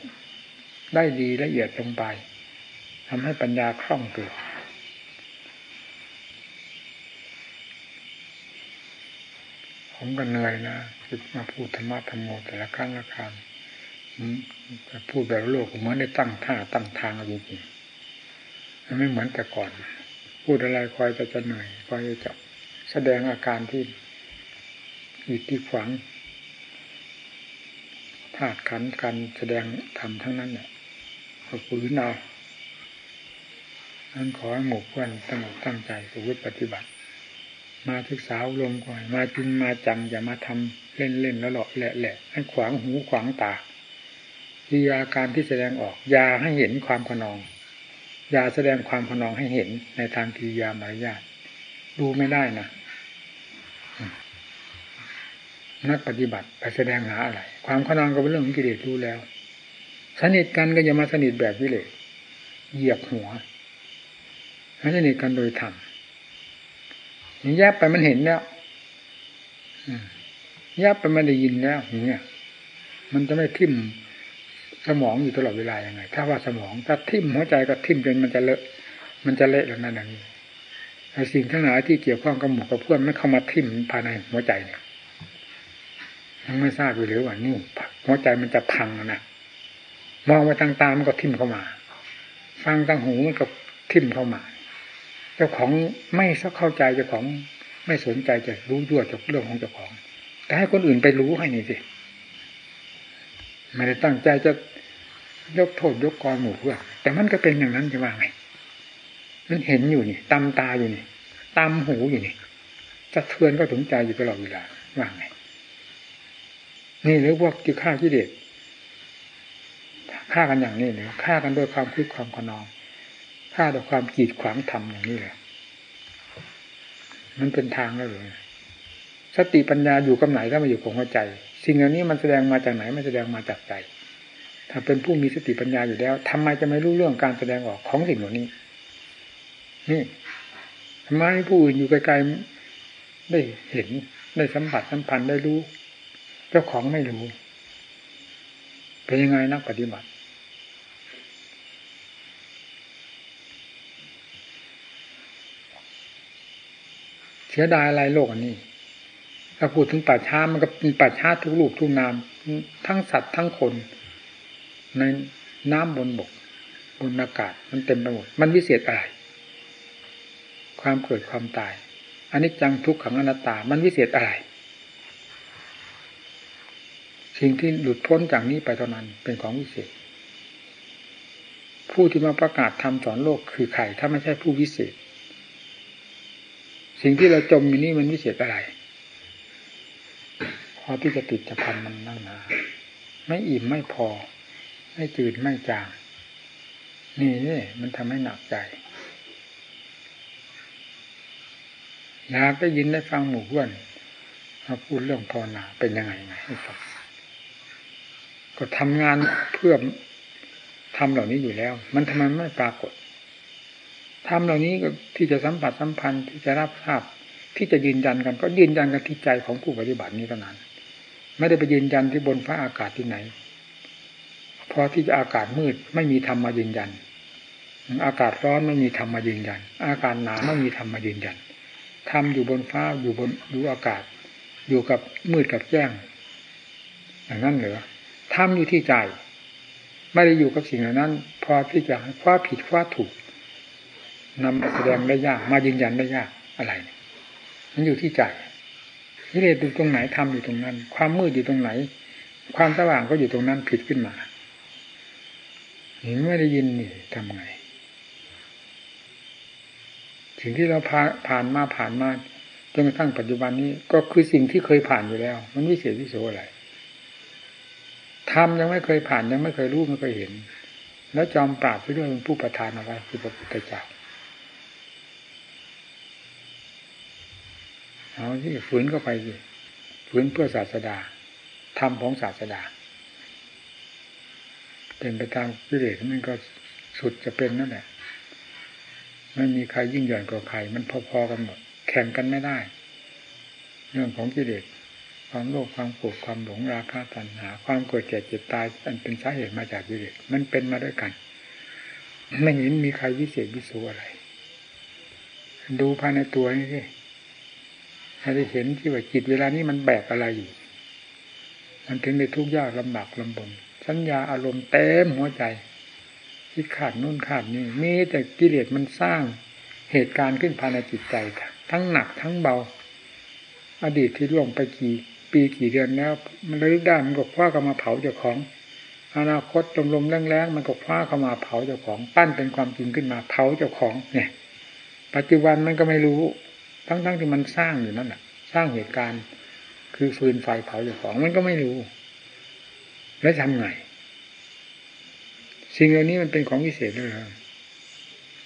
[SPEAKER 1] ได้ดีละเอียดลงไปทำให้ปัญญาคล่องตัว ผมก็เหนื่อยนะจิตมาพูดธรรมะธรรมโมแต่ละครั้งละครั้งพูดแบบโลกเหมือนได้ตั้งท่าตั้งทางจริงๆมันไม่เหมือนแต่ก่อน พูดอะไรคอยจะจะเหนื่อยคอยจะจแสดงอาการที่อิดที่ขวางธาตุขันการแสดงธรรมทั้งนั้นเนี่ยก็ฝืนเอานั้นขอให้หมู่เพื่อนตั้งตั้งใจสุวิปฏิบัติ มาศึกษาลงก่อน มาจริงมาจังอย่ามาทำเล่นเล่นแล้วหลอกแหละแหละให้ขวางหูขวางตาทีอาการที่แสดงออกอย่าให้เห็นความขนองอย่าแสดงความขนองให้เห็นในทางกิริยามารยาทดูไม่ได้นะนักปฏิบัติไปแสดงหาอะไร ความขนองก็เป็นเรื่องของกิเลสรู้แล้ว สนิทกันก็อย่ามาสนิทแบบกิเลสเหยียบหัวให้สนิทกันโดยธรรม แยบไปมันเห็นแล้วแยบไปมันได้ยินแล้วอย่างเงี้ยมันจะไม่ทิ่มสมองอยู่ตลอดเวลายังไง ถ้าว่าสมองถ้าทิ่มหัวใจก็ทิ่มจนมันจะเลอะมันจะเละแล้วนั่นอย่างนี้สิ่งทั้งหลายที่เกี่ยวข้องกับหมู่กับเพื่อนไม่เข้ามาทิ่มภายในหัวใจเนี่ยยังไม่ทราบอยู่หรือว่านี่หัวใจมันจะพังนะมองไปทางตามันก็ทิ่มเข้ามา ฟังทางหูมันก็ทิ่มเข้ามา จ้าของไม่สักเข้าใจเจ้าของไม่สนใจจะรู้ด้วจากเรื่องของเจ้าของ แต่ให้คนอื่นไปรู้ให้นี่สิไม่ได้ตั้งใจจะยกโทษยกกรหมู่เพื่อแต่มันก็เป็นอย่างนั้นจะว่าไงมันเห็นอยู่นี่ตามตาอยู่นี่ตามหูอยู่นี่สะเทือนก็ถึงใจอยู่ตลอดเวลาว่าไงนี่หรือพวกที่ฆ่าที่เด็กฆ่ากันอย่างนี้เลยฆ่ากันด้วยความคิดความขนอง ฆ่าด้วยความกีดขวางธรรมอย่างนี้เลยมันเป็นทางแล้วเลยสติปัญญาอยู่กับไหนถ้ามาอยู่กับหัวใจ สิ่งเหล่านี้มันแสดงมาจากไหนมันแสดงมาจากใจ ถ้าเป็นผู้มีสติปัญญาอยู่แล้วทำไมจะไม่รู้เรื่องการแสดงออกของสิ่งเหล่านี้ นี่ทำไมผู้อื่นอยู่ไกลๆได้เห็นได้สัมผัสสัมพันธ์ได้รู้ เจ้าของไม่รู้ เป็นยังไงนักปฏิบัติ เสียดายอะไรโลกอันนี้ถ้าพูดถึงป่าช้ามันก็เป็นป่าช้าทุกลูกทุกนาม ทั้งสัตว์ทั้งคน ในน้ำบนบก บนอากาศมันเต็มไปหมดมันวิเศษอะไร ความเกิดความตายอันนี้จังทุกขังอนัตตา มันวิเศษอะไรสิ่งที่หลุดพ้นจากนี้ไปเท่านั้นเป็นของวิเศษ ผู้ที่มาประกาศธรรมสอนโลกคือใครถ้าไม่ใช่ผู้วิเศษ สิ่งที่เราจมอยู่นี่มันวิเศษอะไรพอที่จะติดจะพันมันนั่งนาไม่อิ่มไม่พอ ไม่จืดไม่จาง นี่นี่มันทำให้หนักใจอยากได้ยินได้ฟังหมู่เพื่อนมาพูดเรื่องภาวนาเป็นยังไงไงให้ฟังก็ทำงานเพื่อทำเหล่านี้อยู่แล้ว มันทำไมไม่ปรากฏ ทำเหล่านี้ก็ที่จะสัมผัสสัมพันธ์ที่จะรับทราบที่จะยืนยันกัน ก็ยืนยันกันที่ใจของผู้ปฏิบัตินี้เท่านั้น ไม่ได้ไปยืนยันที่บนฟ้าอากาศที่ไหนพอที่จะอากาศมืดไม่มีธรรมมายืนยัน อากาศร้อนไม่มีธรรมมายืนยัน อากาศหนาวไม่มีธรรมมายืนยันธรรมอยู่บนฟ้าอยู่บนอยู่อากาศ อยู่กับมืดกับแจ้งอย่างนั้นเหรอธรรมอยู่ที่ใจ ไม่ได้อยู่กับสิ่งเหล่านั้น พอที่จะคว้าผิดคว้าถูก นำมาแสดงได้ยาก มายืนยันได้ยากอะไรมันอยู่ที่ใจกิเลสอยู่ตรงไหนทำอยู่ตรงนั้น ความมืดอยู่ตรงไหน ความสว่างก็อยู่ตรงนั้นผิดขึ้นมาเห็นไม่ได้ยินนี่ทำไงสิ่งที่เราผ่านมาผ่านมาจนกระทั่งปัจจุบันนี้ก็คือสิ่งที่เคยผ่านอยู่แล้ว มันวิเศษวิโสอะไรทำยังไม่เคยผ่านยังไม่เคยรู้ไม่เคยเห็น แล้วจอมปราบไปด้วยเป็นผู้ประทานอะไรคือพระพุทธเจ้า เอาที่ฝืนเข้าไปสิฝืนเพื่อศาสดาธรรมของศาสดา เป็นไปตามกิเลสมันก็สุดจะเป็นนั่นแหละไม่มีใครยิ่งใหญ่กว่าใครมันพอๆกันหมดแข่งกันไม่ได้ เรื่องของกิเลสความโลภความโกรธความหลงราคะตัณหา ความเกิดแก่เจ็บตายอันเป็นสาเหตุมาจากกิเลสมันเป็นมาด้วยกันไม่เห็นมีใครวิเศษวิสูอะไร ดูภายในตัวนี่สิ ให้ได้เห็นที่ว่าจิตเวลานี้มันแบกอะไรอยู่ มันถึงได้ทุกข์ยากลำบากลำบนสัญญาอารมณ์เต็มหัวใจคิดขาดนู่นขาดนี่มีแต่กิเลสมันสร้างเหตุการณ์ขึ้นภายในจิตใจ ทั้งหนักทั้งเบา อดีตที่ล่วงไปกี่ปีกี่เดือนแล้ว มันเลยได้มันก็คว้าเข้ามาเผาเจ้าของ อนาคตลมลมแรงๆมันก็คว้าเข้ามาเผาเจ้าของ ปั้นเป็นความจริงขึ้นมาเผาเจ้าของเนี่ย ปัจจุบันมันก็ไม่รู้ ทั้งๆทที่มันสร้างอยู่นั่นแหะสร้างเหตุการณ์ คือฟืนไฟเผาอยู่ของมันก็ไม่รู้ แล้วทำไงสิ่งเหล่านี้มันเป็นของวิเศษด้วย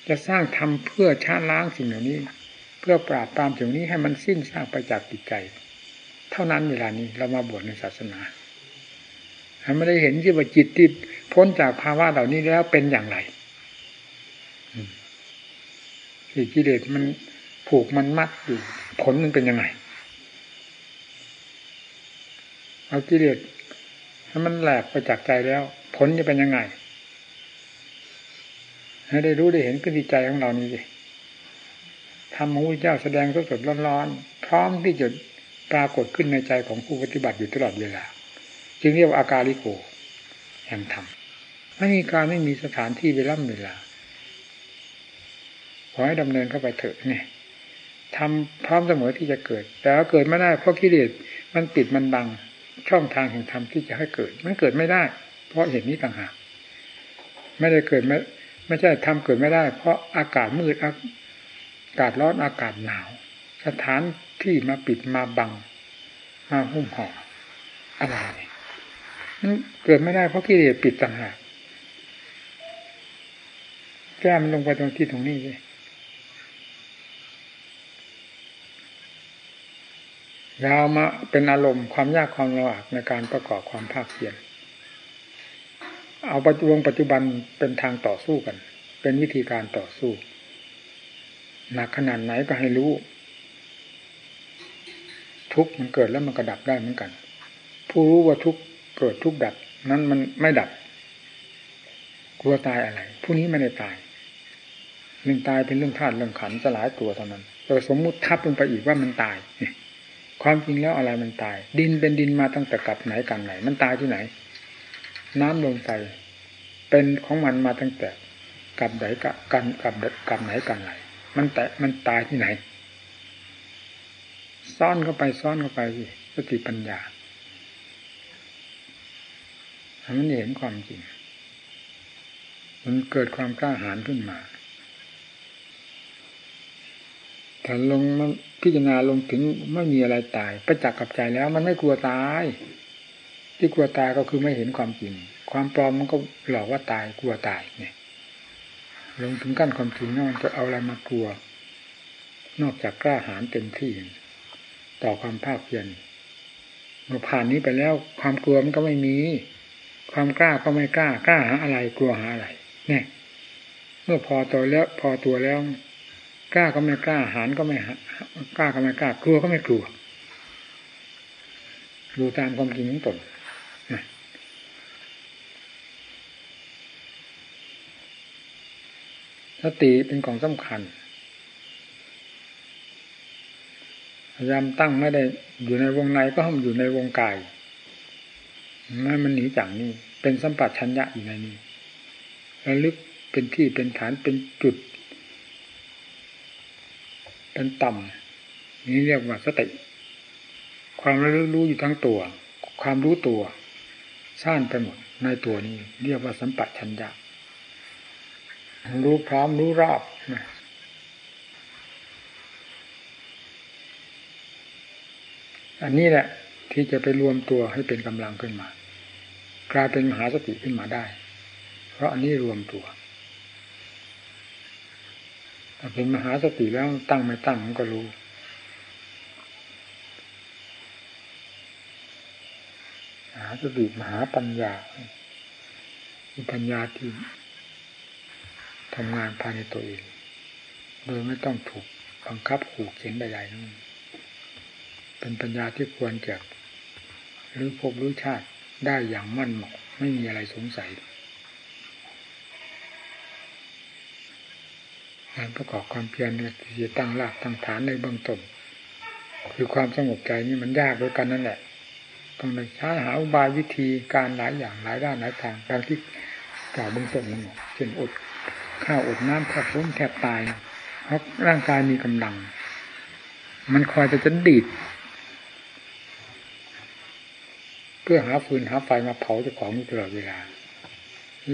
[SPEAKER 1] จะสร้างทำเพื่อชาล้างสิ่งเหล่านี้ เพื่อปราบปรามสิ่งนี้ให้มันสิ้นซากไปจากจิตใจ เท่านั้นเวลานี้เรามาบวชในศาสนาไม่ได้เห็นที่ว่าจิตที่พ้นจากภาวะเหล่านี้แล้วเป็นอย่างไรที่กิเลสมัน ผูกมันมัดอยู่ ผลมันเป็นยังไง เอากิเลสถ้ามันแหลกไปจากใจแล้ว ผลจะเป็นยังไง ให้ได้รู้ได้เห็นขึ้นที่ใจของเรานี่สิธรรมของพระเจ้าแสดงสดๆร้อนๆพร้อมที่จะปรากฏขึ้นในใจของผู้ปฏิบัติอยู่ตลอดเวลา จึงเรียกว่าอาการลิโกแห่งธรรมไม่มีการไม่มีสถานที่เวล่ำเวลาขอให้ดำเนินเข้าไปเถอะเนี่ย ทำพร้อมเสมอที่จะเกิด แต่ว่าเกิดไม่ได้เพราะกิเลสมันปิดมันบังช่องทางแห่งธรรมที่จะให้เกิด มันเกิดไม่ได้ เพราะเหตุนี้ต่างหากไม่ได้เกิดไม่ไม่ใช่ทำเกิดไม่ได้ เพราะอากาศมืดอากาศร้อนอากาศหนาว สถานที่มาปิดมาบัง มาหุ้มห่ออะไรมันเกิดไม่ได้เพราะกิเลสปิดต่างหากแก้มลงไปตรงที่ตรงนี้เลย ยาวมาเป็นอารมณ์ความยากความลำบากในการประกอบความภาคเพียรเอาปัจจุบันปัจจุบันเป็นทางต่อสู้กัน เป็นวิธีการต่อสู้หนักขนาดไหนก็ให้รู้ ทุกมันเกิดแล้วมันก็ดับได้เหมือนกัน ผู้รู้ว่าทุกเกิดทุกดับ นั้นมันไม่ดับ กลัวตายอะไร ผู้นี้ไม่ได้ตายเรื่องตายเป็นเรื่องธาตุเรื่องขันสลายตัวเท่านั้นเราสมมุติทับลงไปอีกว่ามันตาย ความจริงแล้วอะไรมันตาย ดินเป็นดินมาตั้งแต่กับไหนกันไหน มันตายที่ไหน น้ำลงไปเป็นของมันมาตั้งแต่กับไหนกับกันกับกับไหนกันไหน มันแต่มันตายที่ไหน ซ่อนเข้าไปซ่อนเข้าไปสติปัญญาทำมันเห็นความจริง มันเกิดความกล้าหาญขึ้นมา ถ้าลงมันพิจารณาลงถึงไม่มีอะไรตายประจักษ์กับใจแล้วมันไม่กลัวตาย ที่กลัวตายก็คือไม่เห็นความจริง ความปลอมมันก็หลอกว่าตายกลัวตายเนี่ย ลงถึงกั้นความจริงนั่นจะเอาอะไรมากลัว นอกจากกล้าหาญเต็มที่ ต่อความภาคเพียรเมื่อผ่านนี้ไปแล้ว ความกลัวมันก็ไม่มี ความกล้าก็ไม่กล้ากล้าหาอะไรกลัวหาอะไร เนี่ย เมื่อพอตัวแล้ว พอตัวแล้ว กล้าก็ไม่กล้าหารก็ไม่กล้าก็ไม่กล้ากลัวก็ไม่กลัวดูตามความจริงของตนสติเป็นของสำคัญพยายามตั้งไม่ได้อยู่ในวงในก็ห้มันอยู่ในวงกายไม่มันหนีจากนี้ เป็นสัมปัชัญญะอยู่ในนี้ระลึกเป็นที่เป็นฐานเป็นจุด เป็นต่ำนี้เรียกว่าสติ ความรู้รู้อยู่ทั้งตัว ความรู้ตัวสร้างไปหมดในตัวนี้ เรียกว่าสัมปัชัญญะรู้พร้อมรู้รอบอันนี้แหละ ที่จะไปรวมตัวให้เป็นกำลังขึ้นมา กลายเป็นมหาสติขึ้นมาได้ เพราะอันนี้รวมตัว เป็นมหาสติแล้วตั้งไม่ตั้งมันก็รู้มหาสติมหาปัญญามีปัญญาที่ทำงานภายในตัวเอง โดยไม่ต้องถูกบังคับขู่เข็นใดๆนั่นเป็นปัญญาที่ควรจะรือพบรู้ชาติได้อย่างมั่นเหมาะไม่มีอะไรสงสัย การประกอบความเพียรเนี่ยที่จะตั้งรากตั้งฐานในเบื้องต้นคือความสงบใจนี่มันยากด้วยกันนั่นแหละต้องใช้หาอุบายวิธีการหลายอย่างหลายด้านหลายทางดังที่กล่าวเบื้องต้นนั่นเช่นอดข้าวอดน้ำแทบล้มแทบตายเพราะร่างกายมีกำลัง มันคอยจะจะดีด เพื่อหาฟืนหาไฟมาเผาเจ้าของตลอดเวลา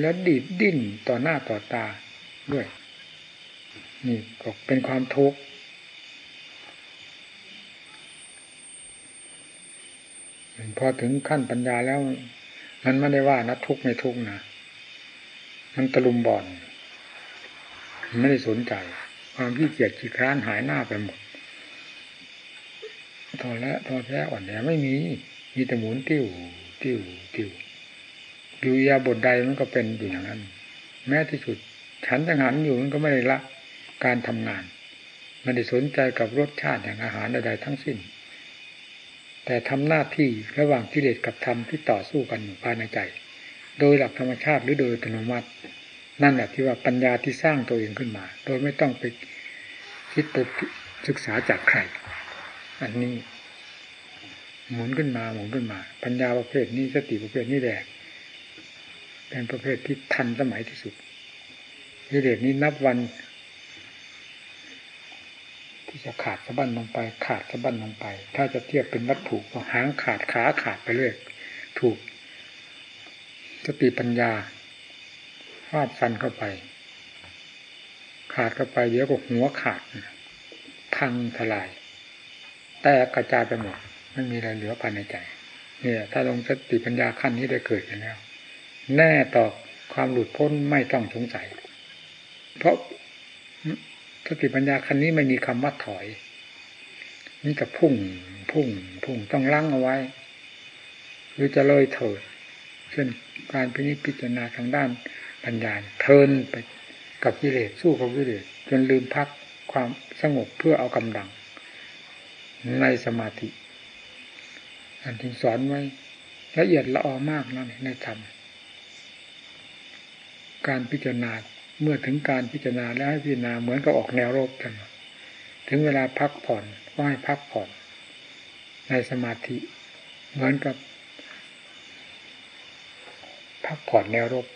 [SPEAKER 1] แล้วดีดดิ้นต่อหน้าต่อตาด้วย นี่ก็เป็นความทุกข์พอถึงขั้นปัญญาแล้ว มันไม่ได้ว่านะทุกข์ไม่ทุกข์นะมันตะลุมบอลไม่ได้สนใจ ความขี้เกียจขี้คร้านหายหน้าไปหมดทอแล้วทอแท้อ่อนแอไม่มี มีแต่หมุนติ้วติ้วติ้วอยู่ยาบทใดมันก็เป็นอยู่อย่างนั้น แม้ที่สุดฉันจังหันอยู่มันก็ไม่ได้ละ การทำงานไม่ได้สนใจกับรสชาติแห่งอาหารใดๆทั้งสิ้น แต่ทำหน้าที่ระหว่างกิเลสกับธรรมที่ต่อสู้กันอยู่ภายในใจ โดยหลักธรรมชาติหรือโดยอัตโนมัติ นั่นแหละที่ว่าปัญญาที่สร้างตัวเองขึ้นมา โดยไม่ต้องไปคิดไปศึกษาจากใคร อันนี้ หมุนขึ้นมาหมุนขึ้นมา ปัญญาประเภทนี้สติประเภทนี้แหละเป็นประเภทที่ทันสมัยที่สุดกิเลสนี้นับวัน ที่จะขาดสะบั้นลงไป ขาดสะบั้นลงไป ถ้าจะเทียบเป็นวัตถุก็หางขาดขาขาดไปเรื่อยถูกสติปัญญาฟาดฟันเข้าไป ขาดเข้าไปเดี๋ยวก็หัวขาดพังทลาย แต่กระจายไปหมดไม่มีอะไรเหลือภายในใจ เนี่ย ถ้าลงสติปัญญาขั้นนี้ได้เกิดอย่างแล้ว แน่ต่อความหลุดพ้นไม่ต้องสงสัย เพราะ สติปัญญาขั้นนี้ไม่มีคำว่าถอยนี่จะพุ่งพุ่งพุ่งต้องลั่งเอาไว้ หรือจะเลยเถิดเช่นการพินิจพิจารณาทางด้านปัญญาเทินไปกับกิเลสสู้กับกิเลสจนลืมพักความสงบเพื่อเอากำลัง ในสมาธิอันถึงสอนไว้ละเอียดละออมากนะในธรรมการพิจารณา เมื่อถึงการพิจารณาแล้วให้พิจารณาเหมือนกับออกแนวรบกัน ถึงเวลาพักผ่อนก็ให้พักผ่อน ในสมาธิ เหมือนกับ พักผ่อนแนวรบ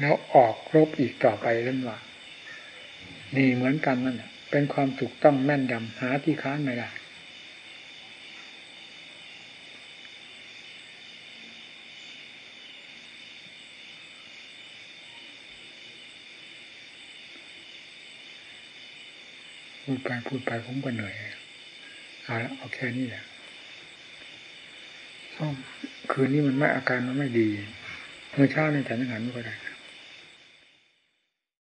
[SPEAKER 1] แล้วออกรบอีกต่อไปเรื่อยว่านี่เหมือนกันนั่นเป็นความถูกต้องแม่นยำหาที่ค้านไม่ได้ พูดไปพูดไปผมก็เหนื่อยเอาละเอาแค่นี้แหละคืนนี้มันไม่อาการมันไม่ดีเมื่อเช้าในฉันยังหันไม่ก็ได้